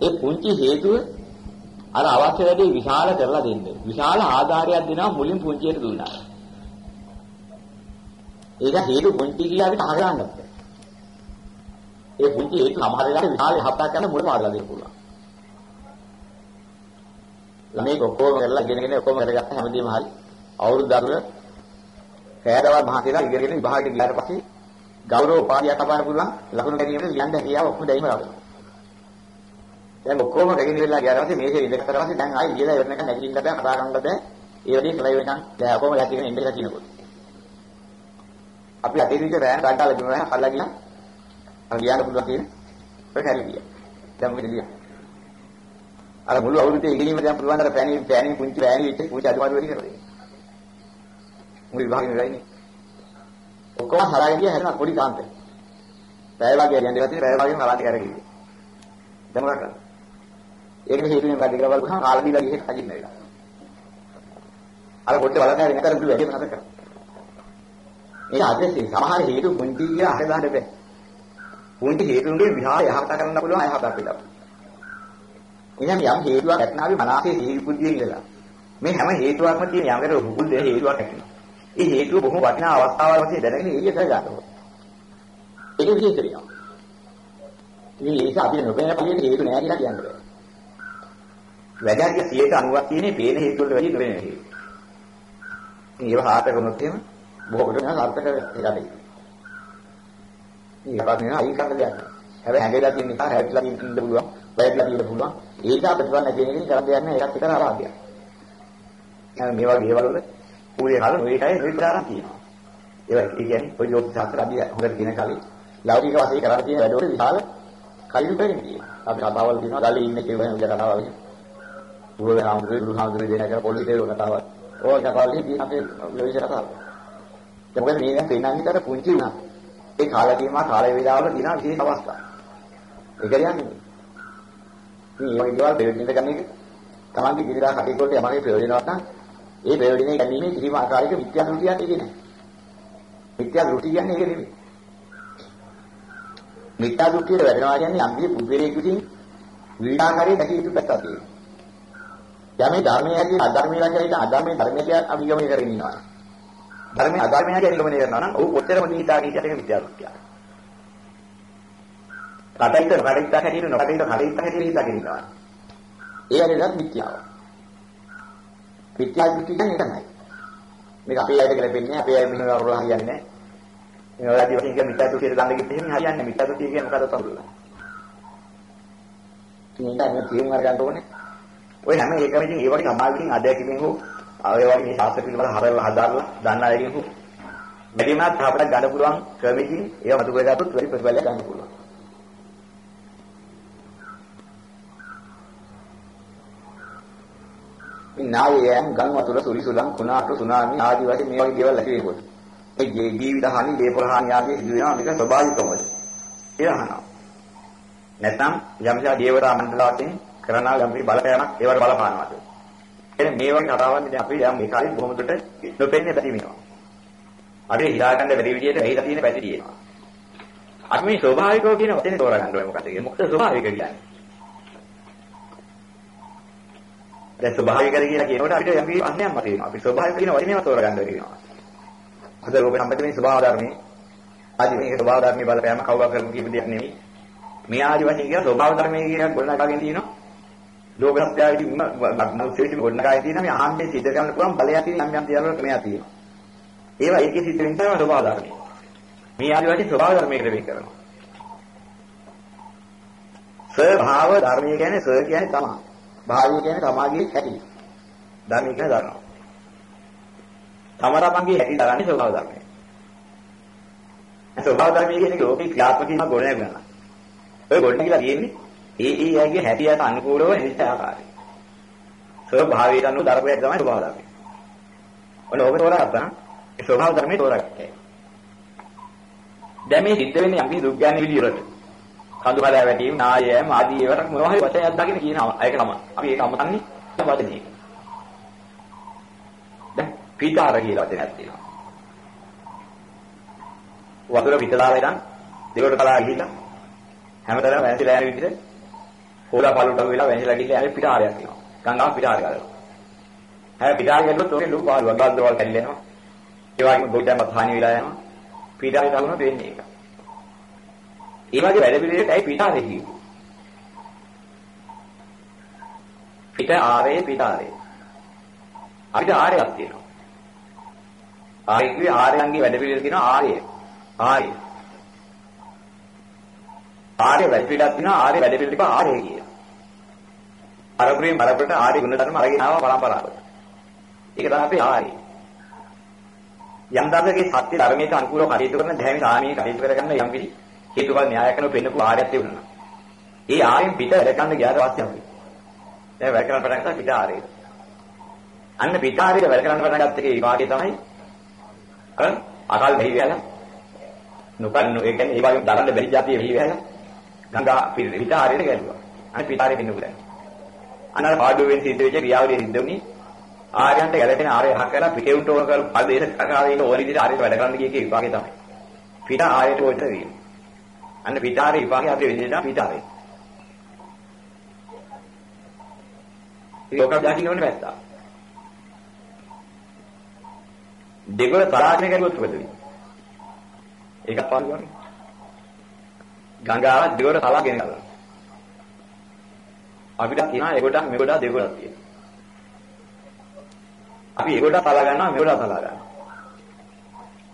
ඒ පුංචි හේතුව අර අවශ්‍ය වැඩේ විශාල කරලා දෙන්න. විශාල ආධාරයක් දෙනවා මුලින් පුංචියට දුන්නා. ඒක හේතු පුංචි කියලා අපිට අහගන්නත් බැහැ. ඒ පුංචි හේතු සමහර වෙලාවට විශාල හප්පක් කරන මුල මාරලා දෙන්න පුළුවන්. ළමයි ඔක්කොම කරලා ඉගෙනගෙන ඔක්කොම කරගත්ත හැමදේම හරි. අවුරුදු දරුව පෑදවල් මහා කියලා ඉගෙනගෙන විභාගයට ගියාට පස්සේ ගෞරව උපාධියක් ලබන්න පුළුවන් ලකුණු ගැනීමට ලියන්න හැකියාව ඔක්කොම දෙයිම ලබනවා. දැන් ඔක්කොම රැගෙන ඉවරලා ගියාට පස්සේ මේකේ ඉඳලා කරලා පස්සේ දැන් ආයි ගිහලා ඉවරනක නැගිටින්න බෑ කතා කරන්න බෑ. ඒ වැඩේ කළා වෙනකන් දැන් ඔක්කොම යටිගෙන ඉඳලා කියනකොට. අපි අතේ විදිහට රෑන ගාඩාලා දුන්නා කල්ලා ගියා. අර ගියාට පුළුවන් කියන ඔය හැරි ගියා. දැන් මොකද ගියා? අර මුළු අවුරුද්දේ ඉගෙනීම දැන් පුළුවන් අර පෑණි පෑණි පුංචි පෑණි ඉච්ච පුංචි අඩුපාඩු වැඩි කරලා. මුළු විභාගෙම වෙයිනේ. ඔක්කොම හරගෙන ගියා හැරෙන පොඩි කාන්තේ. පැය වගේ යන්නේ ඉවතින් පැය වගේම අලාට කරගෙන. දැන් මොකක්ද? ඒකේ හේතුවෙන් වැඩි කරලා බලපුවහම කාලා දීලා ගිහින් අදින්න වෙලා. අර පොඩ්ඩ බලන්න හරි නැතර දුව වැඩි නැතර කරා. මේක අදසේ සමහර හේතු පුංචි කියලා අහලා දාන්න බෑ. පුංචි හේතුන්ගේ විහාර යහපත කරන්න පුළුවන් අයහපත අපිට. එහෙනම් යම් හේතුවක් නැත්නම් අපි මනසේ සීල් බුද්ධිය ඉඳලා. මේ හැම හේතුවක්ම තියෙන යම්කට රුකුල් දෙක හේතුවක් ඇතිවෙනවා. ඒ හේතුව බොහොම වටිනා අවස්ථාවල් වශයෙන් දැනගෙන එළිය කරගන්න ඕනේ. ඒක විශේෂ වෙනවා. ඉතින් ඒක අපිට නොපෙනෙන පිළියෙල හේතු නෑ කියලා කියන්න බෑ. වැඩි 90ක් තියෙන්නේ පේන හේතු වලට වැඩි නොපෙනෙන හේතු. ඉතින් ඒව හාත කරනොත් එහෙම බොහෝ කොට නෑ අර්ථක එකයි. මේක පස්සේ නෑ අයින් කරන්න දෙයක් නෑ. හැබැයි හැංගෙලා තියෙන නිසා හැදිලා තියෙන්න පුළුවන්, වැයලා තියෙන්න පුළුවන්. ඒක අපිට නැති වෙන එකකින් කරන්න දෙයක් නෑ. ඒකත් එක අරාධියක්. එහෙනම් මේ වගේ දේවල් වල ඌේ කාල නොයේකයි නිතරම කියනවා. ඒ කියන්නේ ඔය ජෝතිෂ ශාස්ත්‍ර අධ්‍යය හොඳට කියන කලින් ලෞකික වශයෙන් කරලා තියෙන වැඩවල විශාල කයින් බැරිදී. අපි කතාවල් කියනවා ගලේ ඉන්නේ කියන උජ කතාවක්. පුරේ හාමුදුරුවෝ දුරු හාමුදුරුවෝ දෙන එක පොල්ලි තේරුව කතාවක්. ඕක කතාවල් කියන අපේ ලෝකේ කතාවක්. ඒ මොකද මේ පේනන්නේ තර පුංචි උනා. ඒ කාල කීමා කාල වේලාවල දින විශේෂ අවස්ථා. ඒක කියන්නේ. මේ වගේ දේවල් දෙවියන්ට ගන්න එක තමන්ගේ ජීවිතය කටයුතු වලට යමගේ ප්‍රයෝජනවත් නම් ඒ ප්‍රයෝජනේ ගැනීමේ කිසිම ආකාරයක මිත්‍යා දෘෂ්ටියක් ඒකේ නැහැ. මිත්‍යා දෘෂ්ටි කියන්නේ ඒක නෙමෙයි. මිත්‍යා දෘෂ්ටියට වැටෙනවා කියන්නේ අම්බියේ පුද්ගලයෙක් විසින් විඩාකාරයේ දැකිය යුතු පැත්තක් තියෙනවා. යමේ ධර්මයේ හැදී අධර්මයේ වශයෙන් අධර්මයේ ධර්මයේ අභිගමනය කරගෙන ඉන්නවා. ධර්මයේ අධර්මයේ හැදී අභිගමනය කරනවා නම් ඔහු කොච්චරම දීතා කියන එක මිත්‍යා දෘෂ්ටියක්. කටින්ද කටින්ද හැදී නොකටින්ද කටින්ද හැදී හිතාගෙන ඉන්නවා. ඒ ඇරෙලත් මිත්‍යාව. මිත්‍යා දෘෂ්ටි කියන්නේ තමයි. මේක අපේ අයට ගැලපෙන්නේ අපේ අය මෙහෙම වරුලා හරියන්නේ නැහැ. මේ ඔයාලදී වශයෙන් කියන මිත්‍යා දෘෂ්ටියට දාන්න ගිහින් එහෙම හරියන්නේ නැහැ. මිත්‍යා දෘෂ්ටිය කියන්නේ මොකද තවරුලා. මේක අන්න තේරුම් අරගන්න ඕනේ. ඔය හැම එකම ඉතින් ඒ වගේ සමාජිකින් අධ්‍යක්ෂකෙන් හෝ ආවේ වගේ මේ ශාස්ත්‍ර පිළිබඳ හරවලා හදාරලා දන්න අයගෙන් හෝ වැඩිමත් අපිට ගන්න පුළුවන් ක්‍රමකින් ඒව මතු කරගත්තොත් වැඩි ප්‍රතිඵලයක් ගන්න පුළුවන්. මේ නායයන් ගම් වතුර සුලිසුලම් කුණාටු සුනාමි ආදී වශයෙන් මේ වගේ දේවල් ඇති වෙනකොට. ඒ ජීවිත හානි දේපොළ හානි ආදී සිදු වෙනවා මේක ස්වභාවිකවමද ඒ අහනවා. නැත්නම් යම්සා දේවතා මණ්ඩල වශයෙන් කරනා යම් බලපෑමක් ඒවට බලපානවාද එනේ මේ වගේ කතාවන් ඉතින් අපි දැන් මේ කාලේ බොහොම දුරට නොපෙන්නේ පැති වෙනවා අපි හිතාගන්න බැරි විදිහට ඇහිලා තියෙන පැති තියෙනවා අපි මේ ස්වභාවිකව කියන වචනේ තෝරගන්න ඕනේ මොකද කියන්නේ මොකද ස්වභාවික කියන්නේ දැන් ස්වභාවිකද කියලා කියනකොට අපිට යම් කිසි අන්‍යයක් මත වෙනවා. අපි ස්වභාවික කියන වචනේම තෝරගන්න වෙනවා. අද රූප සම්පතේ ස්වභාව ධර්මයේ ආදි මේ ස්වභාව ධර්මයේ බලපෑම කවුරු කරමු කියපු දෙයක් නෙමෙයි. මේ ආදි වශයෙන් කියන ස්වභාව ධර්මයේ කියන ගොඩනගාගෙන තියෙනවා. ලෝක සත්‍යයේදී මුත්‍යෙටි ගොඩනගාගෙන තියෙනවා මේ ආහන්නේ සිද්ධ කරන්න පුළුවන් බලයක් තියෙන යම් යම් දේවල් ක්‍රමයක් තියෙනවා. ඒවා ඒකේ සිද්ධ වෙන තමයි ස්වභාව ධර්මය. මේ ආදි වශයෙන් ස්වභාව ධර්මයකට වෙන් කරනවා. ස්වභාව ධර්මය කියන්නේ ස්ව කියන්නේ තමයි. භාවය කියන්නේ තමාගේ හැටි. ධර්ම කියන්නේ ධර්ම. තමරමගේ හැටි දරන්නේ ස්වභාව ධර්මය. ස්වභාව ධර්මය කියන්නේ ලෝකේ ක්‍රියාත්මක වීම ගොඩ නැගුණා. ඔය ගොඩ නැගිලා තියෙන්නේ ඒ ඒ අයගේ හැටියට අනුකූලව නිශ්චය ආකාරයි. ස්වභාවයට අනුව ධර්මයක් තමයි ස්වභාව ධර්මය. ඔන්න ඔබ තෝරගත්තා ඒ ස්වභාව ධර්මයේ තෝරගත්තා. දැන් මේ සිද්ධ වෙන්නේ අපි දුක් ගැන විදියට. කඳු කඩා වැටීම, නායයම ආදී ඒවට මොනවා හරි වචනයක් දකින්න කියනවා. ඒක තමයි. අපි ඒක අමතන්නේ වචනේ. දැන් පිටාර කියලා වචනයක් තියෙනවා. වතුර පිටලා වෙනන් දෙවට කලා ගිහිල්ලා හැමතැනම වැසිලා යන විදිහට හොලා පළුට වෙලා වැහිලා ගිහලා ආයේ පිටාරයක් එනවා. ගංගාව පිටාරය ගලනවා. හැබැයි පිටාරය ගලුවොත් ඔකේ ලොකු පාළුවක් ගල්දවල් කැඩෙනවා. ඒ වගේම ගොඩක් හානි වෙලා යනවා. පිටාරය ගලනවා වෙන්නේ ඒක. ඒ වගේ වැඩ පිළිවෙලට ඇයි පිටාරය කියන්නේ? පිට ආරේ පිටාරේ. අපිට ආරයක් තියෙනවා. ආරේ කිව්වේ ආරයන්ගේ වැඩ පිළිවෙල කියනවා ආරය. ආරය. ආරේ වැඩ පිළිවෙලක් තියෙනවා ආරේ වැඩ පිළිවෙල කියනවා ආරය කියලා. අරපුරේ මරපරට ආරේ ගුණ ධර්ම අරගෙන ආව පරම්පරාවට. ඒක තමයි අපේ ආරය. යම් දාසකේ සත්‍ය ධර්මයට අනුකූලව කටයුතු කරන දැහැමි සාමී කටයුතු කරගන්න යම් කිසි හේතුඵල න්‍යාය කරන පෙන්නපු ආරයක් තිබුණා. ඒ ආරෙන් පිට වැඩ ගන්න ගියාට පස්සේ අපි දැන් වැඩ කරන්න පටන් ගත්තා පිට ආරේ. අන්න පිට ආරේ වැඩ කරන්න පටන් ගත්ත එකේ වාක්‍යය තමයි අර අකල් දෙහි වෙලා නොකන්න ඒ කියන්නේ ඒ වගේ දරන්න බැරි જાතිය වෙහි වෙලා ගංගා පිට ආරේට ගැලුවා. අන්න පිට ආරේ පින්නු ගියා. අන්න අර පාඩුවෙන් සිද්ධ වෙච්ච ක්‍රියාවලිය සිද්ධ වුණේ ආර්යයන්ට ගැලපෙන ආර්ය හක් කරලා පිටේුන්ට ඕන කර පදේශ කරකාරයින ඕන විදිහට ආර්යයට වැඩ කරන්න ගිය එකේ විපාකේ තමයි. පිට ආර්යයට ඔය තරිය. අන්න පිට ආර්ය විපාකේ අපේ විදිහට පිට ආර්ය. ඒක ඔක්කොම දැකින්න ඕනේ පැත්ත. දෙගොල්ල තරහගෙන කරුවොත් මොකද වෙන්නේ? ඒක පාළු වගේ. ගංගාව දෙගොල්ල තලාගෙන ගලනවා. අපිට කියනවා ඒකට මේකට දෙගොල්ලක් තියෙනවා. අපි ඒකට තලා ගන්නවා මේකට තලා ගන්නවා.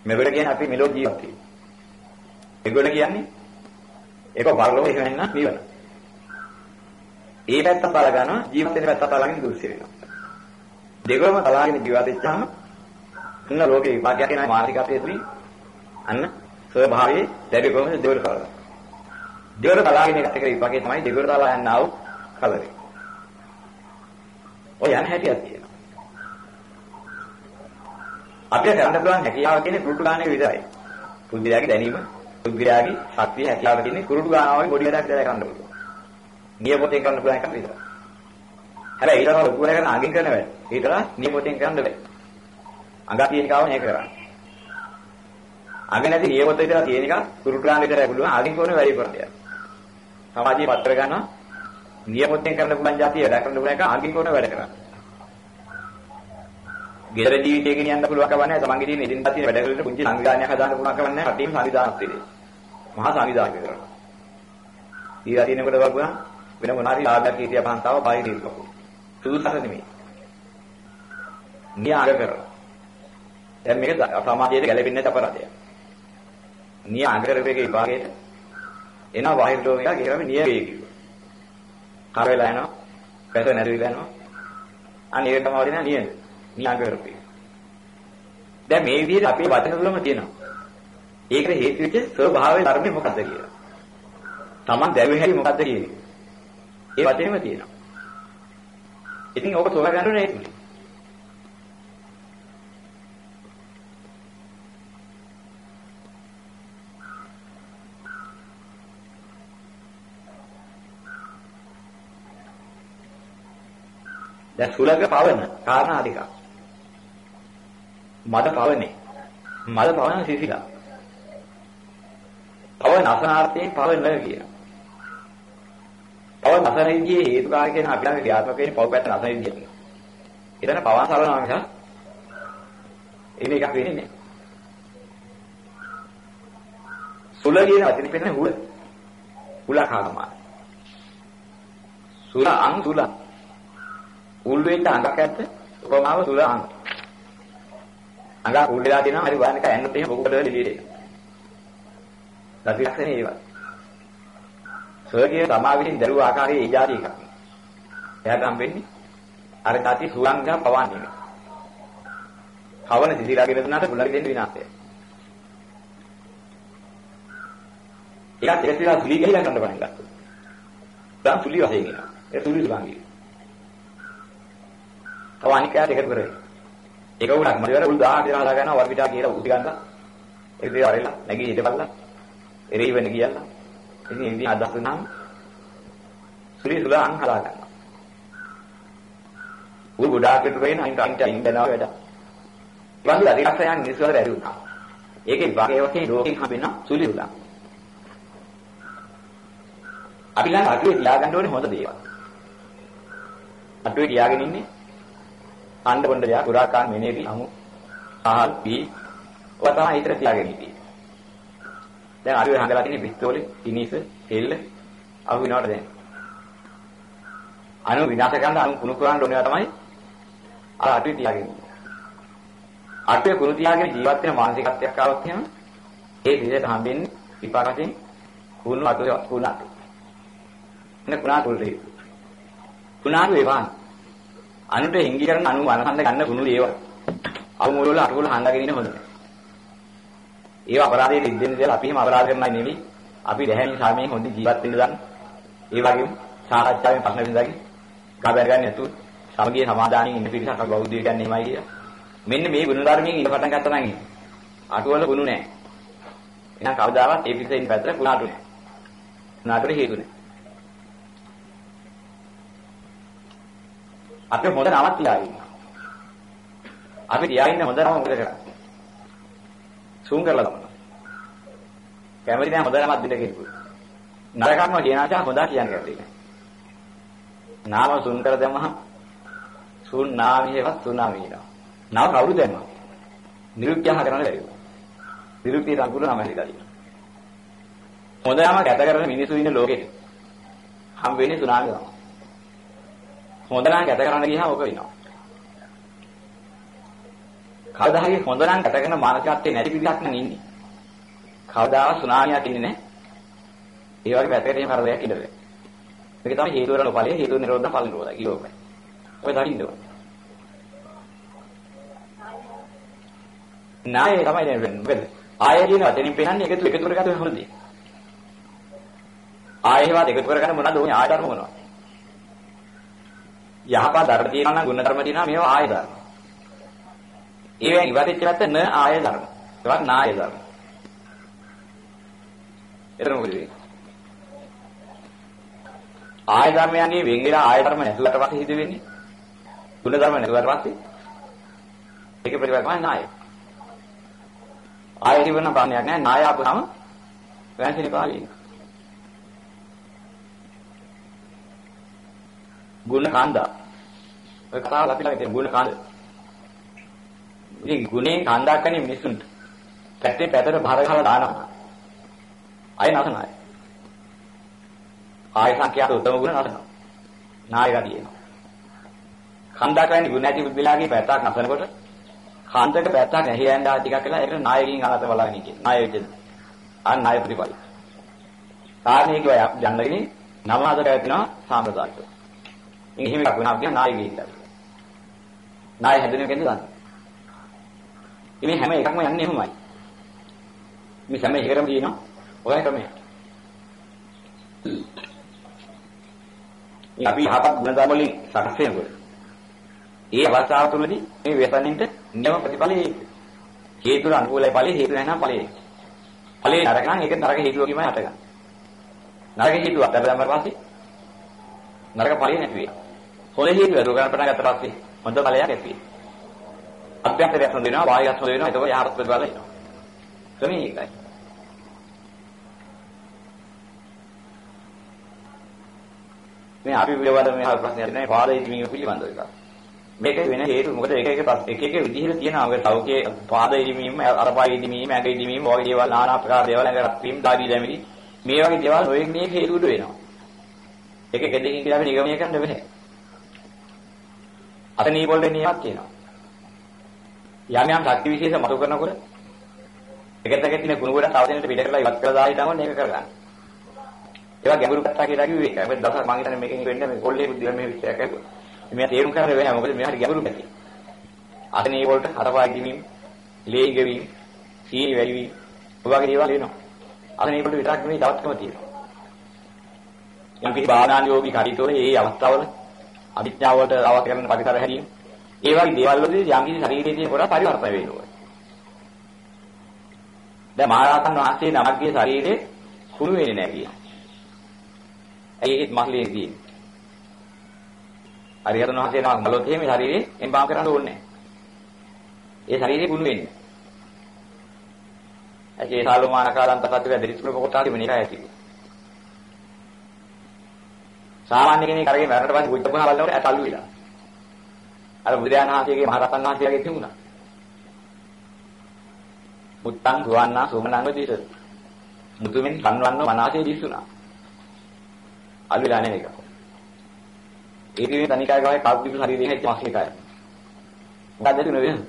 මේකට කියන්නේ අපි මෙලෝ ජීවත් වෙන්නේ. ඒකට කියන්නේ ඒක පරලෝක එහෙම නැත්නම් නිවන. ඒ පැත්ත තලා ගන්නවා ජීවත් වෙන පැත්ත තලාගෙන දුස්සි වෙනවා. දෙකම තලාගෙන ජීවත් වෙච්චාම අන්න ලෝකේ විපාකයක් වෙන මානසිකත්වයේ තුලින් අන්න ස්වභාවයේ ලැබෙ කොහොමද දෙවර කරලා. දෙවර තලාගෙන එකට එක විපාකේ තමයි දෙවර තලා යන්න ආව කලරේ. ඔය යන හැටියක් තියෙනවා. අපිට කරන්න පුළුවන් හැකියාව කියන්නේ කුරුටු ගානේ විතරයි. පුද්ගලයාගේ දැනීම, පුද්ගලයාගේ ශක්තිය හැකියාව කියන්නේ කුරුටු ගානාවේ පොඩි වැඩක් විතරයි කරන්න පුළුවන්. නියපොතෙන් කරන්න පුළුවන් එකක් විතරයි. හැබැයි ඊට වඩා ලොකු වැඩ කරන අගින් කරන වැඩ. ඊට වඩා නියපොතෙන් කරන්න බෑ. අඟ තියෙන කාව නේ කරන්නේ. අඟ නැති නියපොත විතර තියෙන එක කුරුටු ගාන විතරයි පුළුවන්. අගින් කරන වැඩි කරන්නේ. සමාජයේ පත්‍ර ගන්නවා නියපොතෙන් කරන්න පුළුවන් જાතිය වැඩ කරන්න පුළුවන් එක අගින් කරන වැඩ කරන්නේ. ගෙදර ජීවිතය ගෙනියන්න පුළුවන් කම නැහැ. තමන්ගේ තියෙන ඉදින්දා තියෙන වැඩ වලට පුංචි සංවිධානයක් හදාන්න පුළුවන් කම නැහැ. රටේම සංවිධානයක් තියෙන්නේ. මහා සංවිධානයක් කරනවා. ඊළඟ දිනකට වගුණා වෙන මොනාරි ආගක් කීතිය පහන්තාව බාහිර ඉල්ලකෝ. සුදුසුසර නෙමෙයි. නියාග කරනවා. දැන් මේක සමාජයේ ගැළපෙන්නේ නැති අපරාධයක්. නියාග කරපේකේ විභාගයට එනවා බාහිර ලෝකයක් ඒකම නියගේ කිව්වා. කර වෙලා යනවා. පැස නැරිවිලා යනවා. අනේ ඒක තමයි වදිනා නියද. නියඟ කරපේ. දැන් මේ විදිහට අපේ වචන වලම තියෙනවා. ඒකට හේතු වෙච්ච ස්වභාවයේ ධර්මය මොකද්ද කියලා. Taman දැවෙ හැටි මොකද්ද කියන්නේ. ඒ වචනේම තියෙනවා. ඉතින් ඕක තෝරා ගන්න ඕනේ දැන් සුලඟ පවන කාරණා දෙකක්. මද පවනේ. මද පවන සිසිලා. පවන අසනාර්ථයෙන් පවන කියන. පවන අසනෙන්ජියේ හේතුකාරක කියන අපිට ක්‍රියාත්මක වෙන්නේ පව පැත්ත අසනෙන්ජිය. එතන පවන් සරනවා මිස එන එකක් වෙන්නේ නැහැ. සුල කියන වචනේ පෙන්නේ හුල. හුල කාගමයි. සුල අං සුල. උල් වෙන්න අඟක් ඇත්ත උපමාව සුල අං. අඟ උල් වෙලා තියෙනවා හරි වහන්නක ඇන්නත් එහෙම මොකද එළියට එනවා. දතිලක්ෂණේ ඒවා. සර්ගිය තමා විසින් දරුව ආකාරයේ ඒ જાති එකක්. එයාට හම්බෙන්නේ අර තාති සුලංගා පවන්නේ. කවන සිසිලාගේ වෙනාට බුලගේ දෙන්න විනාශය. ඒකත් ඒකලා සුලි ගිහිලා ගන්න පටන් ගත්තා. දැන් සුලි වශයෙන් එනවා. ඒ සුලි සුලංගී. තව අනිකයට එකතු කරේ. ඒක උණක් මරිවර උල් 10 කියලා හදා ගන්නවා වර්පිටා කියලා උටි ගන්නවා. ඒක දේ වරෙලා නැගී හිටපල්ලා. එරෙහි වෙන්න කියලා. ඉතින් ඉන්දිය අදහස් නම් සුලි සුලං හදා ගන්නවා. උල් ගොඩාක් පිටු වෙන අයින්ට අයින්ට ඉඳනවා වැඩ. වගේ අධිරක්ෂයන් නිසවල ඇති වුණා. ඒකේ භාගයේ වශයෙන් ලෝකෙන් හම්බෙන සුලි සුලං. අපි ළඟ අටුවේ තියාගන්න ඕනේ හොඳ දේවල්. අටුවේ තියාගෙන ඉන්නේ අණ්ඩ බොණ්ඩ දෙයක් පුරාකාන් මෙනේපි අමු ආහල් පී ඔය තමයි හිතට තියාගෙන ඉන්නේ. දැන් අටුවේ හංගලා තියෙන පිස්තෝලේ, ඉනිස, එල්ල අහු වෙනවට දැන්. අනු විනාශ කරන්න අනු කුණු කරන්න ඕනේ තමයි අර අටුවේ තියාගෙන ඉන්නේ. අටුවේ කුණු තියාගෙන ජීවත් වෙන මානසිකත්වයක් ආවොත් එහෙම ඒ විදිහට හම්බෙන්නේ විපාක වශයෙන් කුණු අටුවේ කුණු අටුවේ. නේ කුණා කුල්ලේ. කුණාරු ඒවාන්. අනුට හිංගි කරන අනු වනසඳ ගන්න කුණු ඒවා. අව මූල වල අටුවල හංගගෙන ඉන්න හොඳ නැහැ. ඒවා අපරාධයේ සිද්ධෙන්නේ කියලා අපි එහෙම අපරාධ කරන්නයි නෙවෙයි. අපි දැහැමි සාමයෙන් හොඳ ජීවත් වෙන්න දන්න. ඒ වගේම සාකච්ඡාවෙන් ප්‍රශ්න විසඳගන්න. ගබර ගන්න නැතුව සමගිය සමාදානින් ඉන්න පිරිසක් බෞද්ධය කියන්නේ එහෙමයි කියලා. මෙන්න මේ ගුණ ධර්මයෙන් ඉඳ පටන් ගත්තා නම් අටුවල ගුණ නැහැ. එහෙනම් කවදාවත් ඒ පිරිසෙන් පැත්තට කුණාටු නැහැ. කුණාටුට හේතු නැහැ. අපි හොඳ නමක් තියාගෙන. අපි තියාගෙන හොඳ නම මොකද කරන්නේ? සූම් කරලා තමයි. කැමති නැහැ හොඳ නමක් දෙන්න කෙනෙකුට. නරකක්ම කියනාචා හොඳා කියන්නේ කැමති නාම සුන් කර දැම්මහම සුන් නාමයේවත් සුනාමීනවා. නව කවුරු දැම්මා? නිරුක්තියහ කරන්න බැරිව. නිරුක්තියට අනුකූල නම හිතලා තියෙනවා. හොඳ නම ගැත කරන මිනිස්සු ඉන්න ලෝකෙට හම් වෙන්නේ සුනාමිය තමයි. හොඳ නම් ගැත කරන්න ගියාම ඔක වෙනවා. කවදා හරි හොඳ නම් ගැත කරන මානසිකත්වේ නැති පිළිගක් නම් ඉන්නේ. කවදාවත් සුනාමියක් ඉන්නේ නැහැ. ඒ වගේ පැත්තකට එහෙම කරදරයක් ඉඳලා. මේක තමයි හේතු වල ඵලය හේතු නිරෝධ ඵල නිරෝධ කිලෝකයි. ඔය දකින්න ඕනේ. නාය තමයි දැන් වෙන්නේ. මොකද ආයෙ කියන වචනින් පෙන්නන්නේ එකතු එකතු කරගත්ත හොඳදී. ආයෙවත් එකතු කරගන්න මොනවද ඕනේ ආය ධර්ම මොනවද? යහපත් ධර්ම තියෙනවා නම් ගුණ ධර්ම තියෙනවා මේවා ආය ධර්ම. ඒවෙන් ඉවතිච්ච පැත්ත න ආය ධර්ම. ඒවත් නාය ධර්ම. එතන මොකද වෙන්නේ? ආය ධර්මයන්ගේ වෙන් වෙලා ආය ධර්ම නැතුවට පස්සේ හිත වෙන්නේ. ගුණ ධර්ම නැතුවට පස්සේ ඒක පරිවර්තනයි නාය. ආය තිබුණ ප්‍රාණයක් නැහැ නාය ආපුවම වැන්සිනේ පාළියේ. ගුණ කන්දා. ඔය කතාව අපි ළඟ තියෙන ගුණ කන්ද. ඉතින් ගුණේ කන්දා කන්නේ මිනිසුන්ට. පැත්තේ පැතට භාර ගහලා දානවා. අය නසනයි. ආය සංඛ්‍යාත උත්තම ගුණ නසනවා. නායක තියෙනවා. කන්දා කියන්නේ ගුණ ඇති බුද්ධලාගේ පැත්තක් නසනකොට කාන්තක පැත්තක් ඇහියන් දා ටිකක් කියලා ඒකට නායකකින් අහත බලාගෙන ඉන්නේ. නාය විදිහට. ආ නාය ප්‍රතිපල. කාරණේ කිය යන්නගෙන නම හදට ඇතිනවා සාම්ප්‍රදායික. ඉතින් එහෙම එකක් වෙනවා කියන නායකයෙක් ඉඳලා. නාය හැදෙන කෙනෙක් දන්න. ඉතින් හැම එකක්ම යන්නේ එහෙමයි. මේ හැම එකකම තියෙනවා ඔය ක්‍රමය. අපි යහපත් ගුණධර්ම වලින් සකස් වෙනකොට ඒ අවස්ථාව තුළදී මේ වේතනින්ට නියම ප්‍රතිඵලයේ හේතු අනුකූලයි ඵලයේ හේතු නැත්නම් ඵලයේ. ඵලයේ නරක නම් ඒක නරක හේතුවකින්ම හටගන්න. නරක හේතුව අත්දැකීම පස්සේ නරක ඵලයේ නැති වෙයි. හොඳ හේතුව දුක ගන්න පටන් ගත්ත පස්සේ හොඳ ඵලයක් ඇති වෙයි. අභ්‍යන්තරයක් හොඳ වෙනවා බාහිරත් හොඳ වෙනවා ඒක යහපත් ප්‍රතිඵල එනවා. ක්‍රමයේ ඒකයි. මේ අපි පිළිබඳ මේ ප්‍රශ්නයක් නෑ පාදයේ තිබීම පිළිබඳව එක. මේක වෙන හේතු මොකද එක එක එක එක විදිහට තියෙනවා. ඔය සෞඛ්‍ය පාදයේ තිබීම අරපායේ තිබීම ඇඟේ තිබීම වගේ දේවල් নানা ආකාර දේවල් ඇඟ රත්වීම දාඩි දැමිලි මේ වගේ දේවල් ඔය මේ හේතුවට වෙනවා. එක එක දෙකින් කියලා අපි නිගමනය කරන්න බෑ. අතනී පොල් වෙන්නේ එකක් කියනවා. යම් යම් ශක්ති විශේෂ මතු කරනකොට එකට එක තියෙන ගුණ ගොඩක් තව දෙනෙට පිට කරලා ඉවත් කරලා දාලා හිටවන්න ඒක කරගන්න. ඒවා ගැඹුරු කතා කියලා කිව්වේ ඒක. මේ දවසක් මම හිතන්නේ මේකෙන් වෙන්නේ මේ කොල්ලේ බුද්ධිය මේ විශ්ලේෂයක් ඇහුවා. මේ තේරුම් කරන්න වෙන්නේ මොකද මේ හරි ගැඹුරු පැති. අතනේ වලට හරපායි දිවීම, ලේ ගෙවීම, සීනි වැඩිවීම, ඔය වගේ දේවල් වෙනවා. අතනේ වලට විතරක් නෙවෙයි තවත්කම තියෙනවා. යම් කිසි බාධාන් යෝගී කටයුතු මේ අවස්ථාවල අවිද්‍යාවට අවක කරන පරිසර හැදීම. ඒ වගේ දේවල් වලදී යම් කිසි ශරීරයේ තියෙන කොට පරිවර්තන වෙනවා. දැන් මහරහතන් වහන්සේ නමක්ගේ ශරීරේ කුණු වෙන්නේ නැහැ කියනවා. ඇයි ඒත් මහලේ තියෙන්නේ? හරියට නොහසේ නමක් බලොත් එහෙම ශරීරේ එම්බාම් කරන්න ඕනේ නැහැ. ඒ ශරීරේ කුණු වෙන්නේ. ඇයි ඒ සාලෝමානකාරන්ත කතුව දෙරිතුන කොටාගේ මෙනිකා ඇති. සාමාන්‍ය කෙනෙක් අරගෙන මරණට පස්සේ බුද්ධ පුහා බලනකොට ඇත අල්ලු වෙලා. අර බුදුරජාණන් වහන්සේගේ මහරහතන් වහන්සේලාගේ තිබුණා. මුත්තං සුවන්නා සුමනංග දිස. මුතුමින් කන්වන්නෝ මනසේ දිස්සුනා. අල්ලු වෙලා නෙවෙයි. ඒ කියන්නේ තනිකාය ගාවේ කල්පිතු ශරීරයේ හැච්ච මාසිකය. මොකද දෙන්නේ වෙන්නේ?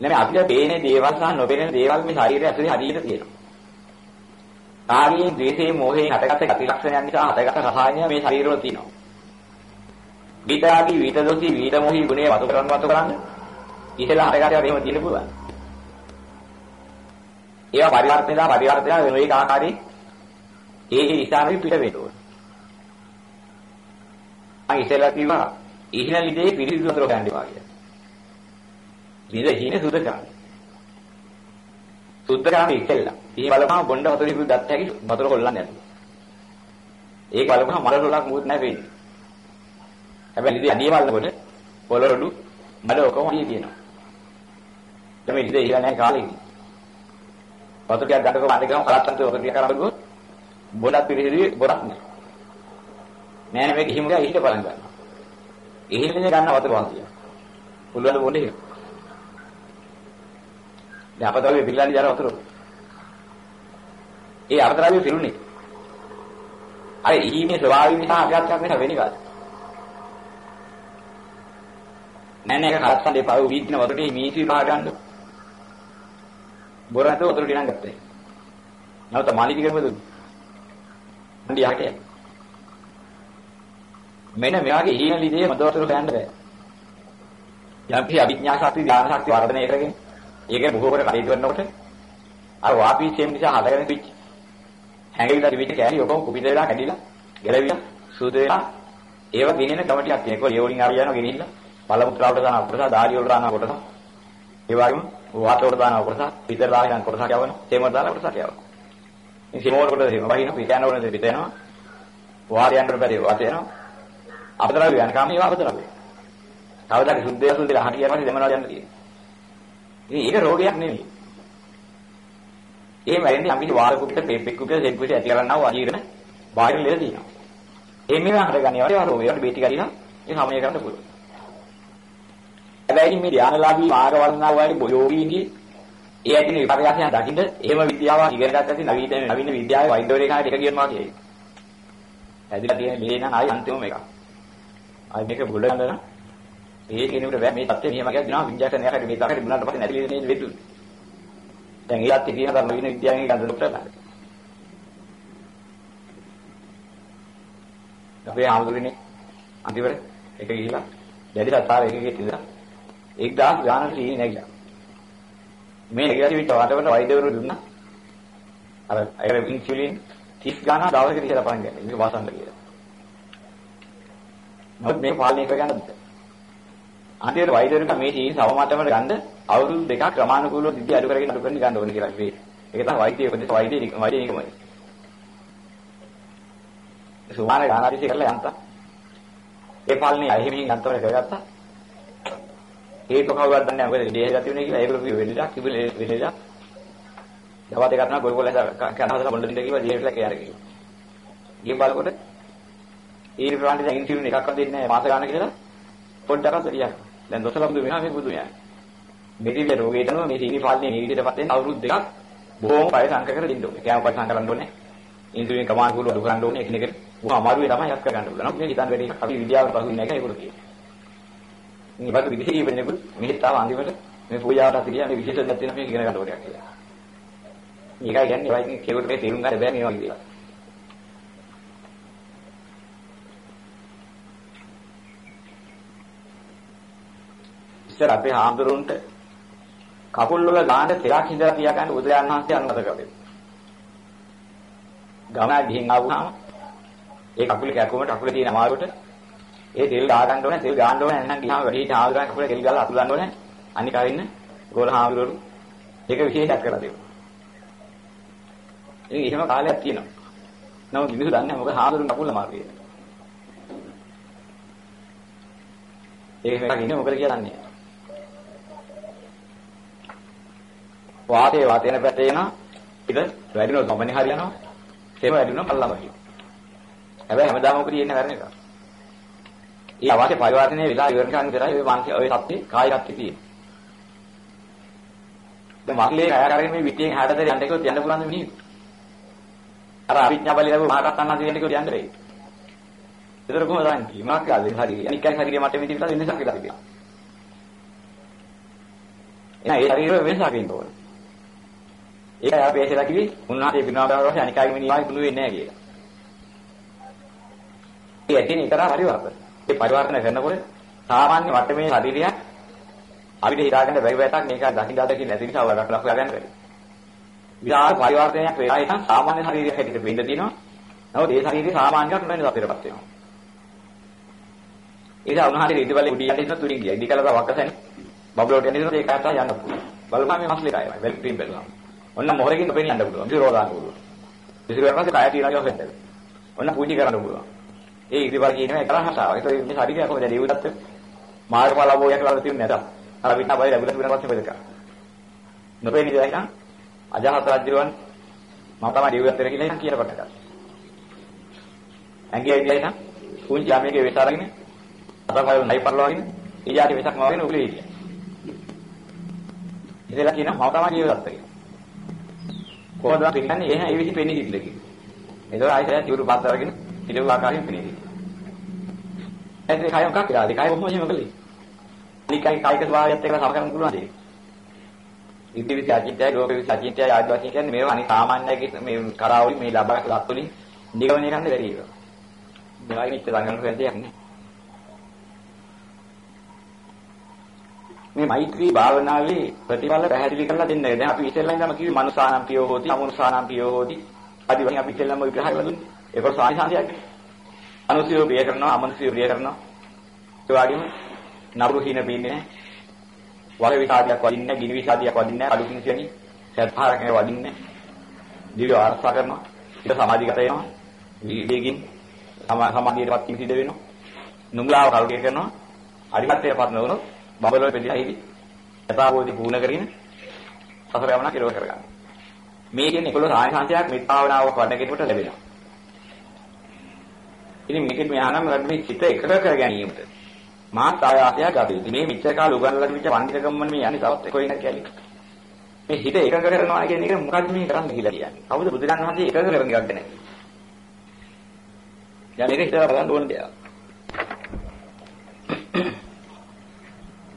නෙමෙයි අපිට පේන දේවල් සහ නොපෙනෙන දේවල් මේ ශරීරය ඇතුලේ හරියට තියෙනවා. කාර්යයෙන්, ද්වේෂයෙන්, මොහයෙන් හටගත්ත ගති ලක්ෂණයන් නිසා හටගත්ත රසායනය මේ ශරීරවල තියෙනවා. විතරාගී, විතදොසි, විතමොහි ගුණේ වතු කරන් වතු කරන් ඉතලා හටගත්තේ එහෙම තියෙන්න පුළුවන්. ඒවා පරිවර්තනලා පරිවර්තනලා වෙන එක ආකාරයේ ඒ ඒ ඉස්සාවෙ පිට වෙන්න ඕන. අය ඉතලා කිව්වා ඉහිණ ලිදේ පිරිසිදු වතුර ගන්නවා කියලා. විද හිණ සුද්ධ කරන්නේ. සුද්ධ කරන්නේ ඉතෙල්ලා. ඉහි බලපහම බොණ්ඩ වතුර ඉපු දත් හැකි වතුර කොල්ලන්නේ නැතු. ඒක බලපහම මල රොලක් මුත් නැහැ වෙන්නේ. හැබැයි ඉතින් අඩිය බලනකොට පොළොරඩු මඩ ඔකම අඩිය තියෙනවා. දැන් මේ ඉතින් ඉහලා නැහැ කාලේ. වතුර ටිකක් ගන්නකො වන්ද ගම කලත්තන්ට වතුර ටිකක් කරන් බලුවොත් බොඩක් පිළිහිදී බොඩක් නෑ. නෑ නේ මේක හිම ගා ඉහිට බලන් ගන්නවා. ඉහිලනේ ගන්න වතුර වාසිය. පුළුවන් බොන්නේ. දැන් අපත වගේ පිළිලාලි ජර වතුර. ඒ අර්ධරාවිය පිරුණේ. අර ඊමේ ස්වභාවය නිසා අගයක්ක් වෙන වෙන්නේ කාද? නෑ නෑ ඒක කරත්තන් දෙපා උ වීදින වතුරේ මීසි පහ ගන්න. බොරට වතුර ටිකක් ගත්තා. නැවත මාලික කරමුද? හන්දි යහට. මෙන්න මෙයාගේ ඊන ලිදේ මද වතුර ගන්න බෑ. යම්කි අභිඥා ශක්තිය ඥාන ශක්තිය වර්ධනය කරගෙන ඒකේ බොහෝ කොට කටයුතු කරනකොට අර වාපීචෙම් නිසා හදගෙන පිච්ච හැංගිලා තිබිච්ච කෑලි ඔක්කොම කුපිත වෙලා කැඩිලා ගැලවිලා සුදු වෙලා ඒව ගෙනෙන කමටියක් තියෙනවා. ඒ වලින් ආව යනවා ගෙනින්න බලමුත්‍රාවට දාන කොටස, දාඩිය වල දාන කොටස. ඒ වගේම වාතවල දාන කොටස, පිටර දාන කොටසක් යවනවා. තේමර දාන කොටසක් යවනවා. මේ සිමෝර කොටස එහෙම වහින පිටයන වල පිට යනවා. වාරයන්ට බැරි වාත යනවා. අපතරාවේ යනකම් ඒවා අපතරාවේ. කවදාද සුද්ධය සුද්ධිලා හරියට පස්සේ දෙමනවා යන්න තියෙන්නේ. ඉතින් ඒක රෝගයක් නෙමෙයි. එහෙම වෙන්නේ අපි වාර කුපිට පෙප්පෙක් කුපිට සෙත් කුපිට ඇති කරන්නා වූ අජීර්ණ බාහිර ලෙඩ තියෙනවා. ඒ මේවා හරගන්නේ ඒවා රෝගයකට බේටි ගරිනා ඒ සමනය කරන්න පුළුවන්. හැබැයි මේ ධානලාභී මාර්ග වර්ණනා වගේ යෝගීන්ගේ ඒ ඇතින විපර්යාසයන් දකින්න එහෙම විද්‍යාව ඉගෙන ගන්න ඇති නවීන නවීන විද්‍යාවේ වෛද්‍යවරයෙක් කාට එක කියනවා කියයි. ඇදිලා තියෙන මේ නම් ආයි අන්තිමම එක. ආයි මේක බුල ගන්න ඒ කෙනෙකුට බෑ මේ தත්ත්වය මෙහෙම කියලා දිනවා විඤ්ඤාණය යකට මේ තරකට බුණාට පස්සේ නැති වෙන්නේ වෙතු. දැන් ඒත් කියන ධර්ම වින විද්‍යාවේ ගඳ ડોක්ටර්ලා. අපේ ආමුදුරනේ අන්තිමට එක ගිහිලා දැඩි සත්තාර එකකේ තියලා 1000 ගානකට ඉන්නේ නැගිලා. මේ නැගිලා තිබිච්ච වටවට වෛද්‍යවරු දුන්නා. අර අර ඉන්සුලින් 30 ගානක් දවසකට ඉස්සලා පටන් ගන්න. මේක වාසන්න කියලා. මොකද මේ පාලනය කරගන්න බෑ. අන්තිමට වෛද්‍යවරුන්ට මේ සීනි සමමතමට ගන්න අවුරුදු දෙකක් ක්‍රමානුකූලව දිග්ග අඩු කරගෙන අඩු කරගෙන ගන්න ඕනේ කියලා මේ. ඒක තමයි වෛද්‍ය උපදෙස් වෛද්‍ය වෛද්‍ය නිකමයි. සුමාන ගානාරිසි කරලා යන්තා. ඒ පාලනේ අහිමින් අන්තවල කරගත්තා. ඒක කවුරුත් දන්නේ නැහැ මොකද දෙහි ගතිය වෙන්නේ කියලා ඒගොල්ලෝ වෙන්නලා කිව්වේ වෙන්නලා. දවස් දෙකක් නම් ගොල්ගොල්ල කනහදලා බොන්න දෙන්න කිව්වා දෙහිලා කියලා කිව්වා. ගිය බලකොට ඊට ප්‍රමාණයට ඉන්සියුලින් එකක්වත් දෙන්නේ නැහැ මාස ගන්න කියලා පොඩ්ඩක් අතරියක්. දැන් දොසලම්දු වෙනවා මේ බුදු යා. මෙදිල රෝගයට නෝ මේ සීනි පාලනේ මේ විදිහටපත් වෙන අවුරුදු දෙකක් බොහොම පය සංක කර දෙන්න ඕනේ. කෑම පරිසම් කරන්න ඕනේ. ඉන්ද්‍රියෙන් කමාන කුල අඩු කරන්න ඕනේ. එකිනෙකට බොහොම අමාරුවේ තමයි යක් කරගන්න ඕනේ. නමුත් මේ හිතන් වැඩි අපි විද්‍යාවට පහු වෙන්නේ නැහැ ඒකට කියන්නේ. මේ බඩු විදිහේ වෙන්නේ මෙහෙත් තාම අන්තිමට මේ පූජාවට අතිරිය මේ විශේෂ දෙයක් තියෙනවා මේ ඉගෙන ගන්න ඕනේ කියලා. මේකයි කියන්නේ වයින් කෙනෙකුට මේ තේරුම් ගන්න බෑ මේ වගේ දේවල්. ඉස්සර අපේ හාමුදුරුන්ට කකුල් වල ගාන තෙරක් හිඳලා තියා ගන්න බුදුරජාණන් වහන්සේ අනුමත කළේ. ගමන ගිහින් ආවම ඒ කකුල කැකුමට කකුල තියෙන අමාරුවට ඒ තෙල් ගා ගන්න ඕනේ තෙල් ගාන්න ඕනේ නැත්නම් ගියාම වැඩි හාමුදුරන් කකුල තෙල් ගාලා අතුලන්න ඕනේ අනික අරින්න ගෝල හාමුදුරුවෝ ඒක විශේෂයක් කරලා දෙනවා. ඒ එහෙම කාලයක් තියෙනවා. නමුත් මිනිස්සු දන්නේ නැහැ මොකද හාමුදුරුන් කකුල අමාරු කියලා. ඒක එකක් ඉන්නේ මොකද කියලා දන්නේ නැහැ. වාතයේ වාතේන පැත්තේ යන ඉත වැඩිනොත් ගමනේ හරියනවා. තේම වැඩිනොත් පල්ලා බහි. හැබැයි හැමදාම ඔක තියෙන වැරණ එක. ඒ අවශ්‍ය පරිවර්තනයේ වෙලා ඉවර කරන විතරයි ඔය මානසික ඔය සත්‍ය කාය සත්‍ය තියෙන්නේ. දැන් මක්ලේ කය කරගෙන මේ විත්‍යයෙන් හැටතර යන්න කිව්වොත් යන්න පුළුවන් මිනිහ. අර අවිඥා බලය ලැබු මහරහතන් වහන්සේ යන්න කිව්වොත් යන්න බැහැ. ඒතර කොහොමද දන්නේ? මොනක් කාලේ හරි. අනික් කයි හරිය මට මේ විදිහට වෙනසක් කියලා තිබෙනවා. එහෙනම් ඒ ශරීරය වෙනසක් වෙන්න ඕන. ඒකයි අපි ඇසලා කිව්වේ උන්වහන්සේ පිනවදාන වශයෙන් අනිකයි මිනිහායි කුණු වෙන්නේ නැහැ කියලා. ඒ ඇතින් ඊතරා පරිවර්තන. ඒ පරිවර්තන කරනකොට සාමාන්‍ය වටමේ ශරීරය අපිට හිතාගන්න බැරි වැටක් මේක දකින්න දකින්න නැති නිසා වරක් ලක් ගන්න බැරි. විශාල පරිවර්තනයක් වෙලා ඉතින් සාමාන්‍ය ශරීරයක් හැටියට වෙන්න දිනවා. නමුත් ඒ ශරීරය සාමාන්‍යයක් නෙවෙයි අපිටපත් වෙනවා. ඒක උන්වහන්සේ ඉදිබලේ උඩිය යටින් තුරින් ගියා. ඉදි කලර වක්කසනේ. බබලෝට යන්නේ ඒක ආතා යන්න පුළුවන්. බලපන් මේ මස්ලේ කායයි. වෙල් ක්‍රීම් බලනවා. ඔන්න මොහරකින් දෙපෙන්න යන්න පුළුවන්. විසිරෝ දාන්න පුළුවන්. විසිරෝ යනකොට කාය තියනවා කියලා හිතන්න. ඔන්න පූජි කරන්න පුළුවන්. ඒ ඉදිබල කියනවා එක රහසාවක්. ඒක මේ ශරීරය කොහොමද දෙවියන්ට මාර්ගඵල ලැබුවා කියලා තියෙන්නේ නැත. අර වින්න බයි ලැබුණා වෙන පස්සේ බෙදක. නොපෙනී ඉඳලා අජාත රජුවන් මම තමයි දෙවියන්ට කියලා ඉතින් කියලා කොට ගත්තා. ඇඟේ ඉඳලා පුංචි ළමයේ වෙස අරගෙන අතපය නයි පරලවගෙන ඊයාට වෙසක් මවගෙන උගලේ හිටියා. ඉතලා කියනවා මම තමයි ජීවිතත් කියලා. කොහොමද පින්නන්නේ එහෙනම් ඒ විදි පෙනී හිටල කිව්වා. ඒතකොට ආයෙත් චුරු පාත් අරගෙන ඉලව ආකාරයෙන් පෙනී හිටියා. එතේ කයම් කක්කලා ඒ කය කොහොමද එහෙම කළේ? නිකයි කායික ස්වභාවයත් එක්ක සම කරන්න පුළුවන් දෙයක්. ඉන්ද්‍රිය විචාචිතය, ලෝක විචාචිතය ආදී වශයෙන් කියන්නේ මේවා අනිත් සාමාන්‍යයේ මේ කරාවලි මේ ලබා ලක්තුලින් නිගමනය කරන්න බැරි ඒවා. මේවා නිත්‍ය සංගම් කරන දෙයක් නේ. මේ මෛත්‍රී භාවනාවේ ප්‍රතිඵල පැහැදිලි කරලා දෙන්න. දැන් අපි ඉස්සෙල්ලා ඉඳන්ම කිව්වේ මනුසානම් පියෝ හෝති, අමනුසානම් පියෝ හෝති. ආදි වශයෙන් අපි ඉස්සෙල්ලාම විග්‍රහ කරලා දුන්නේ. ඒක සානිසංශයක්. අනුසියෝ ප්‍රිය කරනවා, අමනුසියෝ ප්‍රිය කරනවා. ඒ වගේම නබුරු හින බින්නේ නැහැ. වල විසාදියක් වදින්නේ නැහැ, ගිනි විසාදියක් වදින්නේ නැහැ, අලු කිංසියනි. සත්පාරකේ වදින්නේ නැහැ. දිව්‍ය ආරක්ෂා කරනවා. ඊට සමාධිගත වෙනවා. වේගින් සමාධියටපත් කිසි දෙ වෙනවා. නුඹලාව කල්කේ කරනවා. අරිහත්ත්වයටපත් නොවුනොත් බබලෝ පිළිලා හිවි. යථාභෝධි පුහුණ කරගෙන සසර ගමන කෙරව කරගන්න. මේ කියන්නේ 11 ආයසංශයක් මෙත් භාවනාවක් වඩන කෙනෙකුට ලැබෙනවා. ඉතින් මේකෙන් මෙහානම් මේ චිත එකක කර ගැනීමට මාත් ආයාසය ගත යුතුයි. මේ මෙච්චර කාල උගන්වලා තිබිච්ච පඬිතුකම් මේ යන්නේ තවත් කොයින කියන්නේ. මේ හිත එකඟ කරනවා කියන එක මොකද්ද මේ කරන්න කියලා කියන්නේ. කවුද බුදුරන් වහන්සේ එකඟ කරගෙන ගන්නේ? දැන් මේක හිතලා බලන්න ඕන දෙයක්.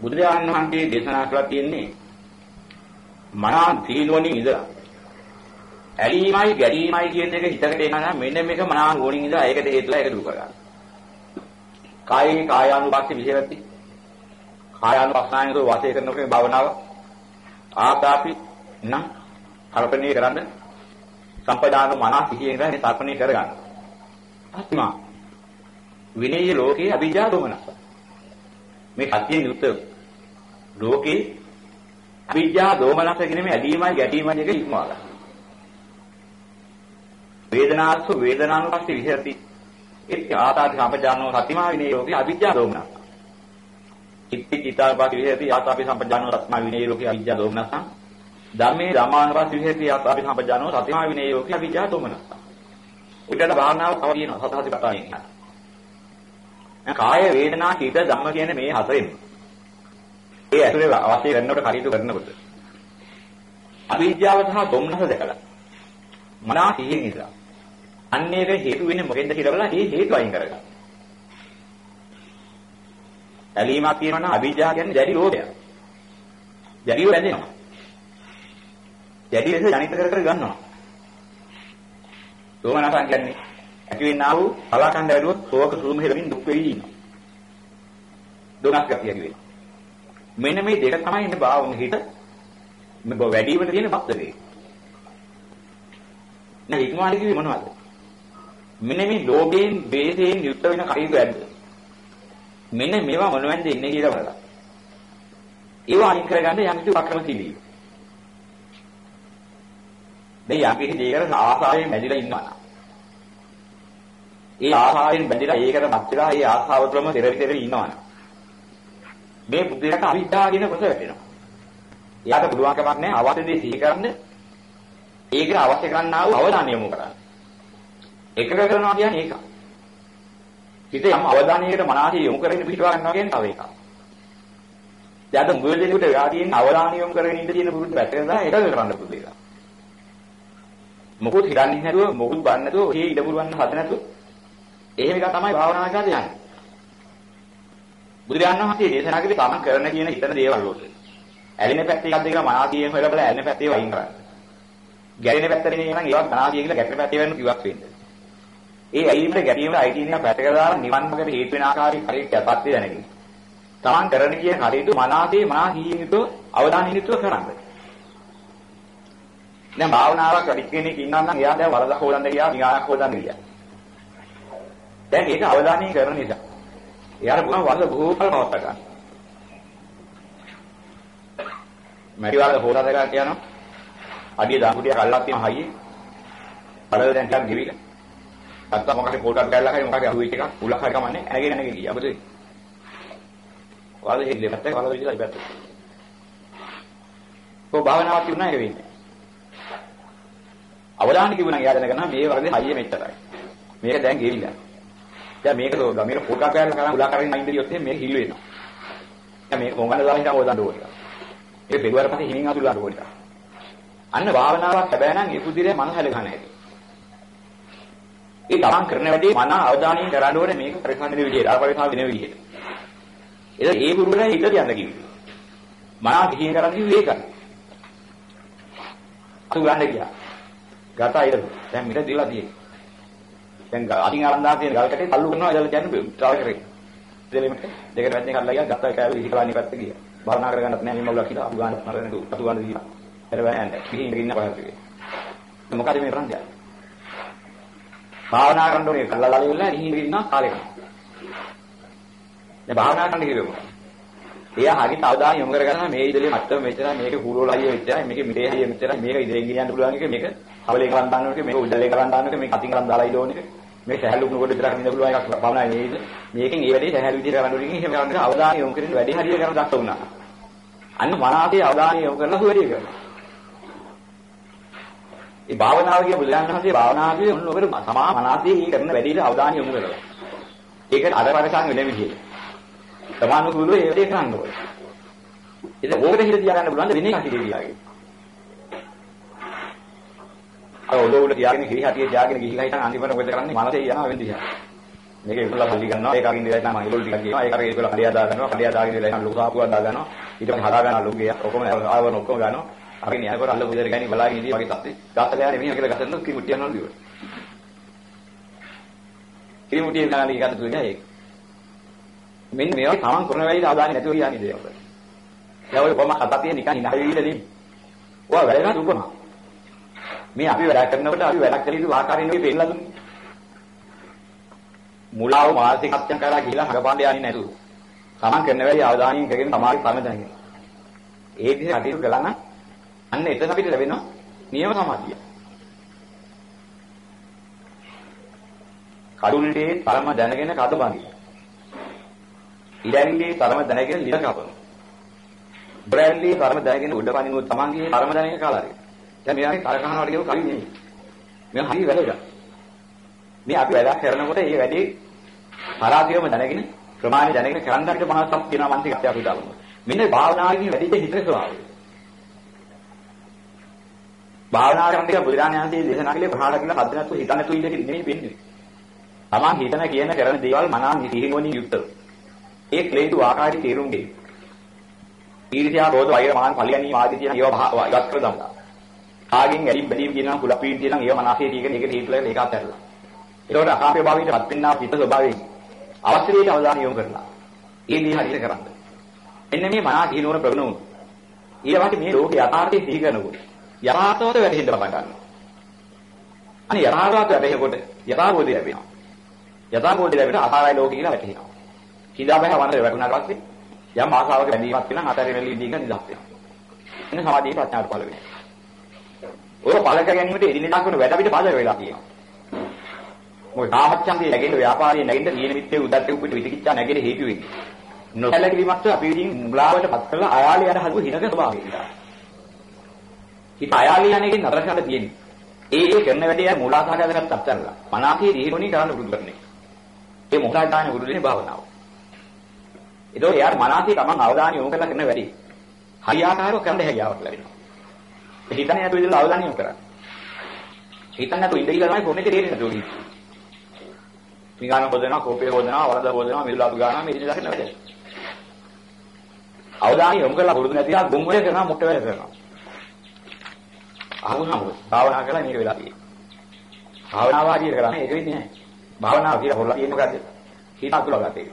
බුදුරජාණන් වහන්සේ දේශනා කළා තියෙන්නේ මනා තීනෝණින් ඉඳලා ඇලීමයි ගැටීමයි කියන එක හිතකට එනවා මෙන්න මේක මනා ඕණින් ඉඳලා ඒකට හේතුලා ඒක දුරු කරගන්න. කායේ කායානුපස්සී විහෙරති. කායානුපස්සනායනෝ වාසය කරනකොට මේ භවනාව ආතාපි නම් කල්පණීය කරන්න සම්පදාන මනස සිහියෙන් ඉඳලා මේ කල්පණීය කරගන්න. අත්මා විනේය ලෝකේ අභිජා දොමනස. මේ සත්‍යයෙන් යුක්ත ලෝකේ අවිජ්ජා දෝමනස කියන මේ ඇදීමයි ගැටීමයි එක ඉක්මවා ගන්න. වේදනාසු වේදනානුපස්සී විහෙරති. ඒ ආතාති සම්පජානෝ සතිමා විනේ යෝගී අවිජ්ජා දෝමනස. ඉත්ති චිතාපති විහෙරති ආතාපි සම්පජානෝ සතිමා විනේ යෝගී අවිජ්ජා දෝමනස. ධම්මේ ධම්මානුපස්සී විහෙරති ආතාපි සම්පජානෝ සතිමා විනේ යෝගී අවිජ්ජා දෝමනස. උඩට භාවනාව තව කියනවා සතහසි කතාවෙන්. කාය වේදනා චිත ධම්ම කියන මේ හතරෙන් ඒ ඇතුලේ අවශ්‍ය කරනකොට කටයුතු කරනකොට අවිද්‍යාව සහ දුම්නස දැකලා මනා සිහින් ඉඳලා අන්නේක හේතු වෙන්නේ මොකෙන්ද කියලා බලලා ඒ හේතු අයින් කරගන්න. ඇලීමක් කියනවා නම් අවිද්‍යාව කියන්නේ දැඩි රෝගයක්. දැඩිව බැඳෙනවා. දැඩි ලෙස ජනිත කර කර ගන්නවා. සෝමනසන් කියන්නේ ඇති වෙන්නා වූ කලාකන්ද වැඩුවොත් ශෝක සූම හේතුමින් දුක් වෙවි ඉන්නවා. දුකක් ගතිය ඇති වෙනවා. මෙන්න මේ දෙක තමයි ඉන්න භාවම හිත මේ වැඩිවට තියෙන පස්තරේ. නෑ ඉක්මාලි කිව්වේ මොනවද? මෙන්න මේ ලෝභයෙන්, ද්වේෂයෙන් යුක්ත වෙන කටයුතු ඇද්ද? මෙන්න මේවා මොනවද ඉන්නේ කියලා බලන්න. ඒවා අයින් කරගන්න යම් කිසි වක්‍රම තිබී. දැන් යම් කිසි දෙයකට ආසාවෙන් බැඳිලා ඉන්නවා. ඒ ආසාවෙන් බැඳිලා ඒකට මත් වෙලා ඒ ආසාව තුළම දෙරවි දෙරවි ඉන්නවනේ. මේ බුද්ධියට අවිද්‍යාව කියන කොට වැටෙනවා. එයාට පුළුවන් කමක් නැහැ අවශ්‍ය දේ සිහි කරන්න. ඒකට අවශ්‍ය කරන්නා වූ අවධානය යොමු කරන්න. එකක කරනවා කියන්නේ ඒක. හිතේ යම් අවධානයකට මනසේ යොමු කරගෙන පිටවා ගන්නවා කියන්නේ තව එකක්. දැන් අද මුල් දෙනෙකුට යා තියෙන අවධානය යොමු කරගෙන ඉඳ තියෙන පුරුදු පැත්තෙන් දා ඒක කරන්න පුළුවන් එක. මොකොත් හිතන්නේ නැතුව මොකුත් බන්නේ නැතුව ඔහේ ඉඩ පුරවන්න හද නැතුව එහෙම එක තමයි භාවනා කරලා යන්නේ. බුදුරජාණන් වහන්සේ දේශනා කළේ තමන් කරන කියන හිතන දේවල් වලට. ඇලෙන පැත්තේ එකක් දෙක මනාතියෙන් හොයලා බලලා ඇලෙන පැත්තේ වයින් කරන්න. ගැටෙන පැත්තේ නේ නම් ඒවත් මනාතිය කියලා ගැටෙන පැත්තේ වෙන කිවක් වෙන්නේ. ඒ ඇලීමට ගැටීමට අයිති වෙන පැත්තක දාලා නිවන් මාර්ගයට හේතු වෙන ආකාරي හරියට යටපත් දැනගන්න. තමන් කරන කියන හරියට මනාතේ මනා හිියෙන් යුතුව අවධානයෙන් යුතුව කරන්න. දැන් භාවනාවක් වැඩි කෙනෙක් ඉන්නවා නම් එයා දැන් වරදක් හොදන්න ගියා, විහාරයක් හොදන්න ගියා. දැන් ඒක අවධානයෙන් කරන නිසා එයාට පුළුවන් වරද බොහෝ කල් පවත් ගන්න. මැරි වරද හොදලා ගන්න කියනවා. අඩිය දාපුටිය කල්ලක් තියෙන හයියේ. බලව දැන් ටිකක් ගෙවිලා. අත්ත මොකක්ද පොඩක් කැල්ලක් හරි මොකක්ද අහුවෙච්ච එකක් උලක් හරි කමන්නේ ඇනගෙන ඇනගෙන ගියා. මොකද වල හෙල්ලේ පැත්තක වල විදිහට ඉබත්. කො භාවනාවක් තිබුණා ඒක වෙන්නේ. අවධානය කිව්වනම් එයා දැනගන්නවා මේ වරදේ හයිය මෙච්චරයි. මේක දැන් ගෙවිලා. දැන් මේක තෝ ගමීර පොඩක් කැල්ල කරන් උලක් කරගෙන අයින් දෙවියොත් මේක හිල් වෙනවා. දැන් මේක මොංගන දාලා හිටව හොදන්න ඕනේ. ඒක පෙළුවර පස්සේ හිමින් අතුලන්න ඕනේ. අන්න භාවනාවක් හැබැයි නම් ඒ පුදිරේ මනස හැල ගන්න හැටි. ඒ තමන් කරන වැඩේ මන අවධානයෙන් කරන්න ඕනේ මේක පරිසම් වෙන විදිහට අර පරිසම් වෙන විදිහට. ඒක ඒ පුරුදුනේ හිත තියන්න කිව්වේ. මන කිහින් කරන්නේ ඒකයි. අතු ගන්න ගියා. ගත අයිද දැන් මිට දීලා තියෙන්නේ. දැන් අතින් අරන් දාලා තියෙන ගල් කැටේ තල්ලු කරනවා ඉතල කියන්නේ ට්‍රාවල් කරේ. දෙලෙමට දෙකට වැද්දේ කඩලා ගියා ගත්ත කෑවේ ඉහිකලානි පැත්ත ගියා. භාවනා කරගන්නත් නෑ මම උලා කියලා අතු ගන්න මරන්නේ අතු ගන්න දීලා. ඊට පස්සේ යන්නේ. ගිහින් ඉන්න පහත් වේ. මොකද මේ කරන්නේ? භාවනා කරන්න ඕනේ කල්ලාලා ඉවරලා ගිහින් ඉන්න කාලේ. දැන් භාවනා කරන්න කිව්වෙම. එයා හරියට අවධානය යොමු කරගන්නවා මේ ඉදලේ මට්ටම මෙච්චරයි මේක කුරෝල හයිය මෙච්චරයි මේක මිටේ හයිය මෙච්චරයි මේක ඉදෙන් ගෙනියන්න පුළුවන් එක මේක හවලේ කරන් දාන්න ඕනේ මේක උඩලේ කරන් දාන්න ඕනේ මේක අතින් කරන් දාලා ඉදෝන එක මේ සහැල්ලු කුණු කොට විතරක් ඉන්න පුළුවන් එකක් පවණයි නේද? මේකෙන් ඒ වැඩේ සහැල්ලු විදිහට කරන්න ඕනේ එහෙම කරන්න අවධානය යොමු කරගෙන වැඩි හරියට කරන දක්ෂ වුණා. අන්න මනසේ අවධානය යොමු කරලා හුවරිය කරනවා ඒ භාවනාව කිය බුදුරජාණන් වහන්සේ භාවනාවේ ඔන්න ඔබට සමා මනසේ කරන වැඩේට අවධානය යොමු කරලා. ඒක අර පරිසං වෙන විදිහට. සමානුකූලව ඒ වැඩේ කරන්න ඕනේ. ඉතින් ඕකට හිත තියාගන්න පුළුවන් වෙන එකක් හිතේ තියාගෙන. අර ඔලෝවල තියාගෙන ගිහි හටියේ තියාගෙන ගිහිලා හිටන් අන්තිමට මොකද කරන්නේ? මනසේ යනවා වෙන දිහා. මේක ඉස්සලා පල්ලි ගන්නවා. ඒක අරින්න ඉඳලා තමයි ඒගොල්ලෝ ටිකක් කියනවා ඒක අර ඒගොල්ලෝ කඩියා දා ගන්නවා. කඩියා දාගෙන ඉඳලා ලොකු සාපුවක් දා ගන්නවා. ඊට පස්සේ හදා ගන්නවා ලොකු ගියා ඔක්කොම ආවන ඔක්කොම ගන්නවා. අරින් යනකොට අල්ල පුදේට ගන්නේ බලාගෙන ඉඳී වගේ තත්ත්වේ ගාතල යන්නේ මෙහෙම කියලා ගතන කිමුට්ටිය යනවා දිවට කිමුට්ටිය ගාන එක ගන්න තුනේ ඒක. මෙන්න මේවා තමන් කරන වෙලාවේ ආදාන නැතුව කියන්නේ දේවල් දැන් ඔය කොහම කතා තියෙන නිකන් hina වෙවිලා නෙමෙයි. ඔයා වැඩ කරන උපමා. මේ අපි වැඩ කරනකොට අපි වැඩ කරන ඉතින් ආකාරයෙන් නෙවෙයි පෙන්නලා දුන්නේ. මුලාව මානසිකත්වයන් කරලා ගිහිලා හඟපාන්න යන්නේ නැතුව. තමන් කරන වැඩි අවධානයෙන් කරගෙන තමයි සම දැනගෙන. ඒ විදිහට කටයුතු කළා නම් අන්න එතන අපිට ලැබෙනවා නියම සමාධිය. කඩුල්ලේ තරම දැනගෙන කඩ බඳින. ඉරැල්ලේ තරම දැනගෙන ලිර කපන. බ්‍රෑන්ඩ්ලි කර්ම දැනගෙන උඩ පනිනුත් තමන්ගේ කර්ම දැනගෙන කාලාරේ. දැන් මෙයාගේ කර කහනවට කියව කලින් නෙමෙයි. මේ හරි වැරදිලා. මේ අපි වැඩ කරනකොට මේ වැඩේ පරාදයම දැනගෙන ප්‍රමාණය දැනගෙන කරන්න හරිට මනසක් කියනවා මන්තික අපි දානවා. මෙන්න භාවනාවේ වැඩිච්ච හිතේ ස්වභාවය. භාවනා කරන එක බුදුරණාහන්සේ දේශනා කළේ ප්‍රහාණ කියලා හද නැතුව හිත නැතුව ඉන්න නෙමෙයි වෙන්නේ. තමන් හිතන කියන කරන දේවල් මනාව සිහිනුවණින් යුක්තව. ඒ ක්ලේතු ආකාරي තේරුම් ගේ. ඊර්ෂ්‍යා, ක්‍රෝධ, වෛර, මාන, පලියනී ආදී කියන ඒවා ඉවත් කර දානවා. කාගෙන් ඇලි බැලීම් කියනවා කුල පීඩ කියනවා ඒවා මනසේ තියෙන එක හේතුල ඒක අත්හැරලා. ඒකට අකාපේ භාවයට පත් වෙනා පිට ස්වභාවයෙන් අවශ්‍ය දෙයට අවධානය යොමු කරලා. ඒ දේ හරියට කරන්න. එන්න මේ මනා කියනෝන ප්‍රගුණ වුණා. ඊළඟට මේ ලෝක යථාර්ථය සිහි කරනකොට යථාර්ථවත වැටහෙන්න පටන් ගන්නවා. අනේ යථාර්ථවත් වැටහෙනකොට යථාබෝධය ලැබෙනවා. යථාබෝධය ලැබෙන අසාරයි ලෝකේ කියලා වැටහෙනවා. කිඳා බෑ වන්දේ වැටුණාට පස්සේ යම් ආසාවක බැඳීමක් වෙනවා අතරින් එළිය දීක නිදහස් වෙනවා. එන්න සමාධියේ ප්‍රඥාවට පළ වෙනවා. ඔය පළ කර ගැනීමට එදිනෙදා කරන වැඩ අපිට පාදක වෙලා තියෙනවා. මොකද කාමච්ඡන්දේ නැගෙන්න ව්‍යාපාරයේ නැගෙන්න දීන මිත්‍යේ උදත් උපිට විතිකිච්ඡා නැගෙන්න හේතු වෙන්නේ. නොසැලකිලිමත් අපි විදිහින් මුලාවට පත් කරලා අයාලේ යන හදුව හිනක ස්වභාවය. හිත අයාලේ යන එකෙන් නතර කරලා තියෙන්නේ. ඒ ඒ කරන වැඩේ මුලාසහගතකට අත්හැරලා මනාපේ දීහොණී කරන්න පුරුදු කරන්නේ. ඒ මොහොතාන වුරුදුනේ භාවනාව. ඒතකොට එයාට මනසේ තමන් අවධානය යොමු කරලා කරන වැඩි. හරියාකාරව කරන්න හැකියාවක් ලැබෙනවා. ඒ හිතන්නේ නැතුව ඉඳලා අවධානය යොමු කරන්නේ. හිතන්නේ නැතුව ඉඳලා තමයි කොහොමද තේරෙන්නේ නැතුව ඉන්නේ. විගාන හොදනවා, කෝපය හොදනවා, වරද හොදනවා, මිදුලාපු ගන්නවා, මේ ඉඳලා කරන වැඩ. අවධානය යොමු කරලා පුරුදු නැතිලා ගොම් වෙල කරනවා, මුට්ට වෙල කරනවා. අහුනම භාවනා කරලා මේක වෙලා තියෙන්නේ. භාවනාව හරියට කරන්නේ ඒක වෙන්නේ නැහැ. භාවනාව කියලා හොරලා තියෙන මොකද්ද? හිත අතුල ගතේ.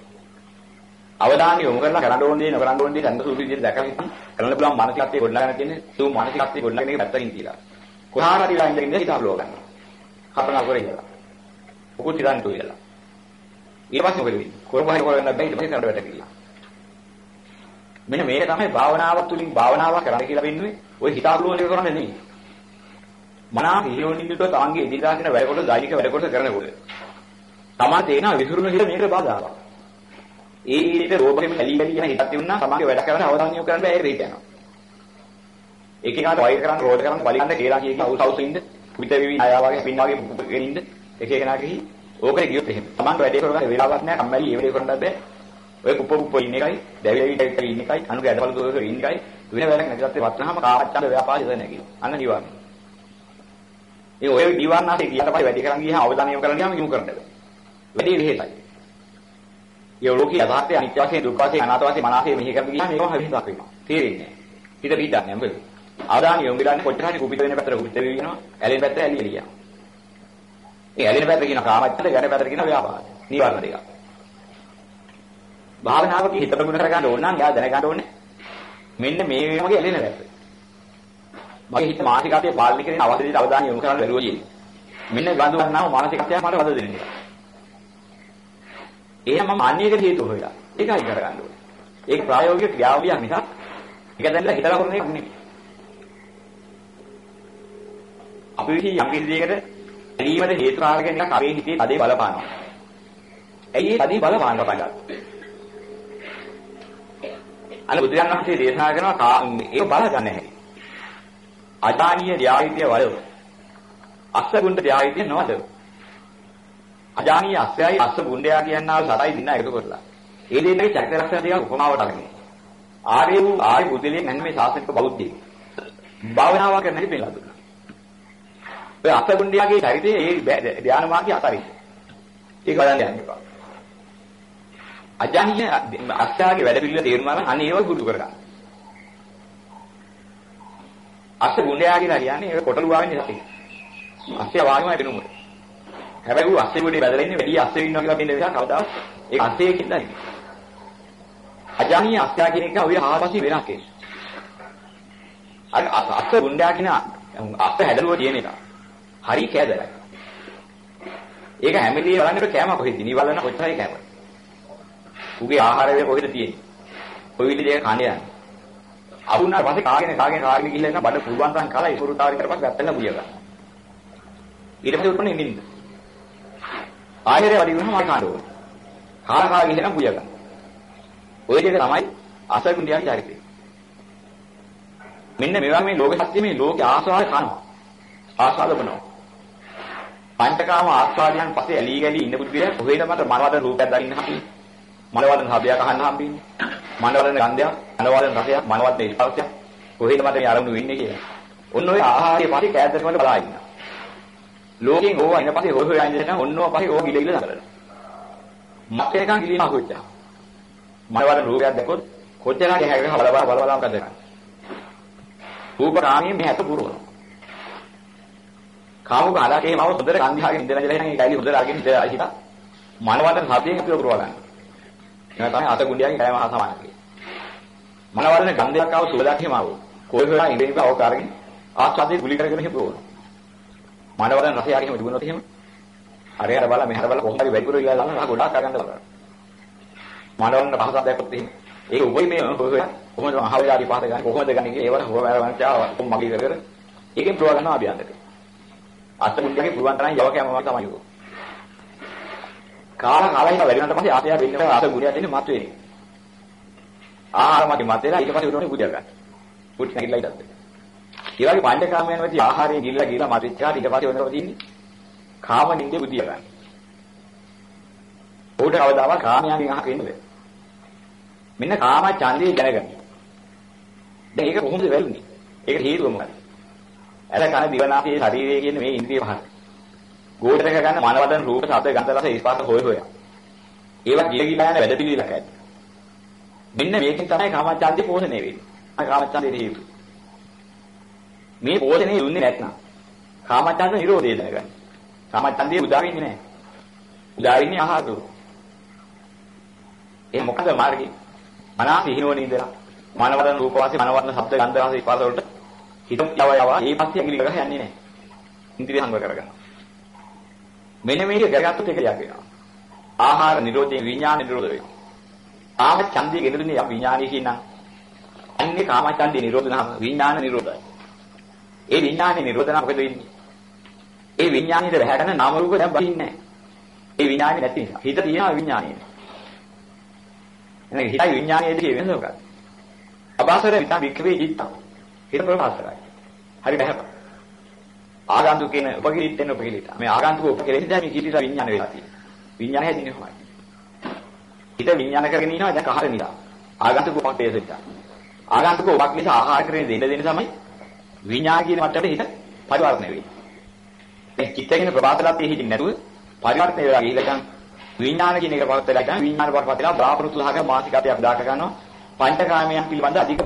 අවධානය යොමු කරලා කරන්න ඕන දේ නොකරන්න ඕන දේ දැන් සුළු විදිහට දැකලා හිතන්න. කරන්න පුළුවන් මානසිකත්වයේ ගොඩනගන තියෙන්නේ සූ මානසිකත්වයේ ගොඩනගන එක පැත්තකින් තියලා. කොහාර හරි ලා ඉඳින්න හිත අතුල ගන්න. කපනා කරේ කියලා. උකුත් ඉඳන් තුයලා. ඊට පස්සේ මොකද වෙන්නේ? කොරබහයි කරන්න බැහැ ඊට පස්සේ කරන්න වැටෙන්නේ. මෙන්න මේක තමයි භාවනාව තුළින් භාවනාව කරන්න කියලා වෙන්නේ. ඔය හිත අතුල එක කරන්නේ නෙමෙයි. මනා හියෝනිමිට තාංගේ ඉදිරියට කරන වැඩ කොට දෛනික වැඩ කොට කරනකොට තමා තේනවා විසුරුන හිත මේකට බාධාවක්. ඒ ඊට රෝගෙම ඇලි ඇලි යන හිතක් තිබුණා තමන්ගේ වැඩ කරන අවධානය යොමු කරන්න බෑ ඒක යනවා. ඒක එකට වෛර කරන්න රෝධ කරන්න බලන්න කියලා කිය කිය අවුස් අවුස් ඉන්න පිට වෙවි ආයා වගේ පින් වගේ ගෙනින්න එක එකනා කිහි ඕකේ ගියොත් එහෙම. තමන්ට වැඩේ කරගන්න වෙලාවක් නැහැ කම්මැලි ඒ වැඩේ කරන්නත් බෑ. ඔය කුප්ප කුප්ප ඉන්න එකයි දැවිලි දැවිලි ඉන්න එකයි අනුගේ ඇදවල දෝක ඉන්න එකයි වෙන වැඩක් නැතිවත් වත්නහම කාමච්ඡන්ද ව්‍යාපාරය දෙන නැගින. අන්න නිවාරණය. ඒ ඔය නිවාරණාසේ ගියාට පස්සේ වැඩි කරන් ගියාම අවධානය යොමු කරලා ගියාම යොමු කරන්න බෑ. වැඩි විහෙසයි. ඒ ලෝකී යථාර්ථය අනිත්‍ය වශයෙන් දුක් වශයෙන් අනාත්ම වශයෙන් මනසේ මෙහි කරගෙන ගියාම මේකම හිතක් වෙනවා. තේරෙන්නේ නැහැ. හිත පිටන්නේ මොකද? අවධානය යොමු කරන්නේ කොච්චර හරි කුපිත වෙන පැත්තට කුපිත වෙනවා. ඇලෙන පැත්තට ඇලි එලිය යනවා. ඒ ඇලෙන පැත්ත කියන කාමච්ඡන්ද, ගැන පැත්තට කියන ව්‍යාපාද. නිවාරණ දෙක. භාවනාවක හිත ප්‍රගුණ කරගන්න ඕන නම් යා දැනගන්න ඕනේ. මෙන්න මේ වගේ ඇලෙන පැත්ත. මගේ හිත මානසිකත්වයේ පාලනය කරන අවශ්‍ය විදිහට අවධානය යොමු කරන්න බැරුව ඉන්නේ. මෙන්න බඳු ගන්නාව මානසිකත්වය මට වද දෙන්නේ. එහෙනම් මම අන්නේකට හේතුව හොයලා. ඒකයි කරගන්න ඕනේ. ඒක ප්‍රායෝගික ක්‍රියාවලියක් මිසක් ඒක දැන්ලා හිතලා කරන එකක් නෙමෙයි. අපි විසින් යම් කිසි දෙයකට ඇලීමට හේතු කාරකෙන් එකක් අපේ හිතේ තදේ බලපානවා. ඇයි ඒ තදේ බලපාන්න පටන් අන්න බුදුරජාණන් වහන්සේ දේශනා කරනවා ඒක බලගන්න හැටි. අජානීය ධ්‍යායිතිය වල අස්සගුණ්ඩ ධ්‍යායිතිය නොවද අජානීය අස්සයයි අස්ස ගුණ්ඩයා කියනවා සතයි දින එකතු කරලා. ඒ දෙන්නගේ චරිත ලක්ෂණ ටික උපමාවට අරගෙන. ආර්ය වූ ආර්ය බුදුලේ මෙන්න මේ ශාසනික බෞද්ධයෙක් භාවනාව කරන්න හැටි පෙන්නලා දුන්නා ඔය අස්ස ගුණ්ඩයාගේ චරිතයේ ඒ ධානා මාර්ගය අතරින්. ඒක බලන්න යන්න එපා. අජානීය අස්සයාගේ වැඩ පිළිවෙල තේරුම් ගන්න අනේ ඒව ගුරු කරගන්න. අස්ස ගුණයා කියලා කියන්නේ ඒක කොටලු වාගෙන ඉන්නේ. අස්සය වාගෙමයි වෙනුම. හැබැයි ඌ අස්සේ ගුණේ බැදලා ඉන්නේ වැඩි අස්සේ ඉන්නවා කියලා කියන නිසා කවදාවත් ඒක අස්සේ කියලා නෙමෙයි. අජානීය අස්සයා කියන එක ඔය ආපස්සි වෙනස් කෙනෙක්. අර අස්ස ගුණයා කියන අස්ස හැදලුව තියෙන එක. හරි කෑදරයි. ඒක හැමදේම බලන්නට කෑම කොහෙද? නිවලන කොච්චරයි කෑම. උගේ ආහාරය කොහෙද තියෙන්නේ? කොයි විදිහේ කන්නේ යන්නේ? අහුණාට පස්සේ කාගෙන කාගෙන කාගෙන ගිහිල්ලා එන බඩ පුළුවන් තරම් කාලා ඉතුරු තාරිකට පස්සේ වැත්තෙන් බුදිය ගන්න. ඊට පස්සේ උත්පන්න ඉඳින්න. ආයෙත් වැඩි වෙනම මල් කාඩ ඕන. කාලා කාලා ගිහිල්ලා බුදිය ගන්න. ওই දෙක තමයි අසගුණ්ඩියාගේ චරිතය. මෙන්න මේවා මේ ලෝක සත්‍ය මේ ලෝකේ ආස්වාද කරනවා. ආස්වාද කරනවා. පංචකාම ආස්වාදයන් පස්සේ ඇලී ගලී ඉන්න පුදුවිය කොහෙද මට මනවද රූපයක් දකින්න හම්බෙන්නේ. මනවදන හබයක් අහන්න හම්බෙන්නේ. මනවදන ගන්ධයක්, මනවදන රසයක්, මනවදන ස්පර්ශයක් කොහෙද මට මේ අරමුණු වෙන්නේ කියලා. ඔන්න ඔය ආහාරයේ පස්සේ කෑදරට වල බලා ඉන්නවා. ලෝකෙන් ඕවා ඉන්න පස්සේ හොය හොය ඉඳලා ඔන්න ඔය පස්සේ ඕක ගිල ගිල නගලනවා. මත් එකකන් ගිලිනවා කොච්චර. මනවදන රූපයක් දැක්කොත් කොච්චර හරි හැගෙන බල බල බල බල මොකද කරන්නේ. රූප රාමයේ මේ හැත පුරවනවා. කාමුක අලකේ මම හොඳට කන්දිහාගෙන ඉඳලා ඉඳලා එහෙනම් ඒ කයිලි හොඳට අරගෙන ඉඳලා හිතා. මනවදන සතියෙන් අපිව පුරව ගන්න. ඒක තමයි අත ගුණ්ඩියගේ කයම හා සමාන කියලා. මනවරණ ගන්ධයක් ආව සුවදක් හිම ආව. කොයි වෙලා ඉඳින් ඉපා ඔක අරගෙන ආස්වාදේ ගුලි කරගෙන හිපුවන. මනවරණ රසය අරගෙන දුවනොත් එහෙම. අරේ අර බලලා මෙහර බලලා කොහොමද වැඩිපුර ඉල්ලලා දානවා ගොඩාක් අරගෙන බලන්න. මනවරණ පහසක් දැක්කොත් එහෙම. ඒක උඹයි මේ කොහොමද අහවලාරි පහත ගන්න කොහොමද ගන්නේ කියලා ඒවට හොවවරවන්චා මගේ කර කර ඒකෙන් ප්‍රව ගන්නවා අභියන්තක. අත මුල්ලගේ පුළුවන් තරම් යව කැමම තමයි යෝ. කාලා කාලා ඉන්න වැඩි වෙනාට පස්සේ ආතය වෙන්නේ අත ගුණයක් දෙන්නේ මත් වෙන්නේ. ආහාර මත මතේලා ඊට පස්සේ උඩට පුදියා ගන්න. පුට් නැගිටලා ඉඳද්ද. ඒ වගේ පංචකාමයන් වෙති ආහාරය ගිල්ලා ගිල්ලා මතිච්චා ඊට පස්සේ වෙනකොට තියෙන්නේ කාම නින්දේ පුදියා ගන්න. උඩ කවදාවත් කාමයන්ගෙන් අහක වෙන්නේ මෙන්න කාම ඡන්දේ දැනගන්න. දැන් ඒක කොහොමද වෙන්නේ? ඒකට හේතුව මොකක්ද? අර කන දිවනාසයේ ශරීරයේ කියන මේ ඉන්ද්‍රිය පහ. ගෝඨක ගන්න මනවදන රූප ශබ්ද ගන්ධ රස ස්පර්ශ හොය හොය. ඒවා ගිල ගිල යන වැඩ පිළිවිලක් ඇති. මෙන්න මේකෙන් තමයි කාමච්ඡන්දේ පෝෂණය වෙන්නේ. අර කාමච්ඡන්දේ හේතු. මේ පෝෂණය දුන්නේ නැත්නම් කාමච්ඡන්ද නිරෝධය දැනගන්න. කාමච්ඡන්දේ උදා වෙන්නේ නැහැ. උදා වෙන්නේ ආහාරෝ. ඒ මොකද මාර්ගේ? මනස හිනෝනේ ඉඳලා මනවදන රූප වාසේ මනවදන ශබ්ද ගන්ධ රස ස්පර්ශ වලට හිත යව යව ඒ පස්සේ ඇඟිලි ගහ යන්නේ නැහැ. ඉන්ද්‍රිය සංග කරගන්න. මෙන්න මේක කරගත්තොත් ඒක යක් වෙනවා. ආහාර නිරෝධයෙන් විඥාන නිරෝධ වෙනවා. කාම ඡන්දය ගෙනදෙන්නේ විඥානය කියනවා. අන්නේ කාම ඡන්දේ නිරෝධනහම විඥාන නිරෝධයි. ඒ විඥානේ නිරෝධන මොකද වෙන්නේ? ඒ විඥානයේ බහැරන නාම රූප දැන් බහින්නේ නැහැ. ඒ විඥානේ නැති නිසා. හිත තියෙනවා විඥානේ. එහෙනම් හිතයි විඥානයේ දෙකේ වෙනස මොකක්ද? අභාසර විතං වික්‍රේ චිත්තං. හිත ප්‍රභාසරයි. හරි බහැප. ආගන්තුක කියන උපකිරිට වෙන උපකිරිට. මේ ආගන්තුක උපකිරිට දැන් මේ කීටිලා විඥාන වෙලා තියෙනවා. විඥානය හැදින්නේ කොහොමද? හිත විඥාන කරගෙන ඉනවා දැන් කහර නිසා. ආගන්තුක උපක්ලේශ නිසා. ආගන්තුක උපක් නිසා ආහාර කරගෙන දෙන්න දෙන්න තමයි විඥාන කියන මට්ටමේ හිත පරිවර්තනය වෙන්නේ. මේ චිත්ත කියන ප්‍රබාසලත් හිතින් නැතුව පරිවර්තනය වෙලා ගිහිල්ලා විඥාන කියන එක පවත් වෙලා ගන්න විඥාන පවත් වෙලා බ්‍රාහ්මණ තුහක මාසික අපි දාක ගන්නවා පංචකාමයන් පිළිබඳ අධික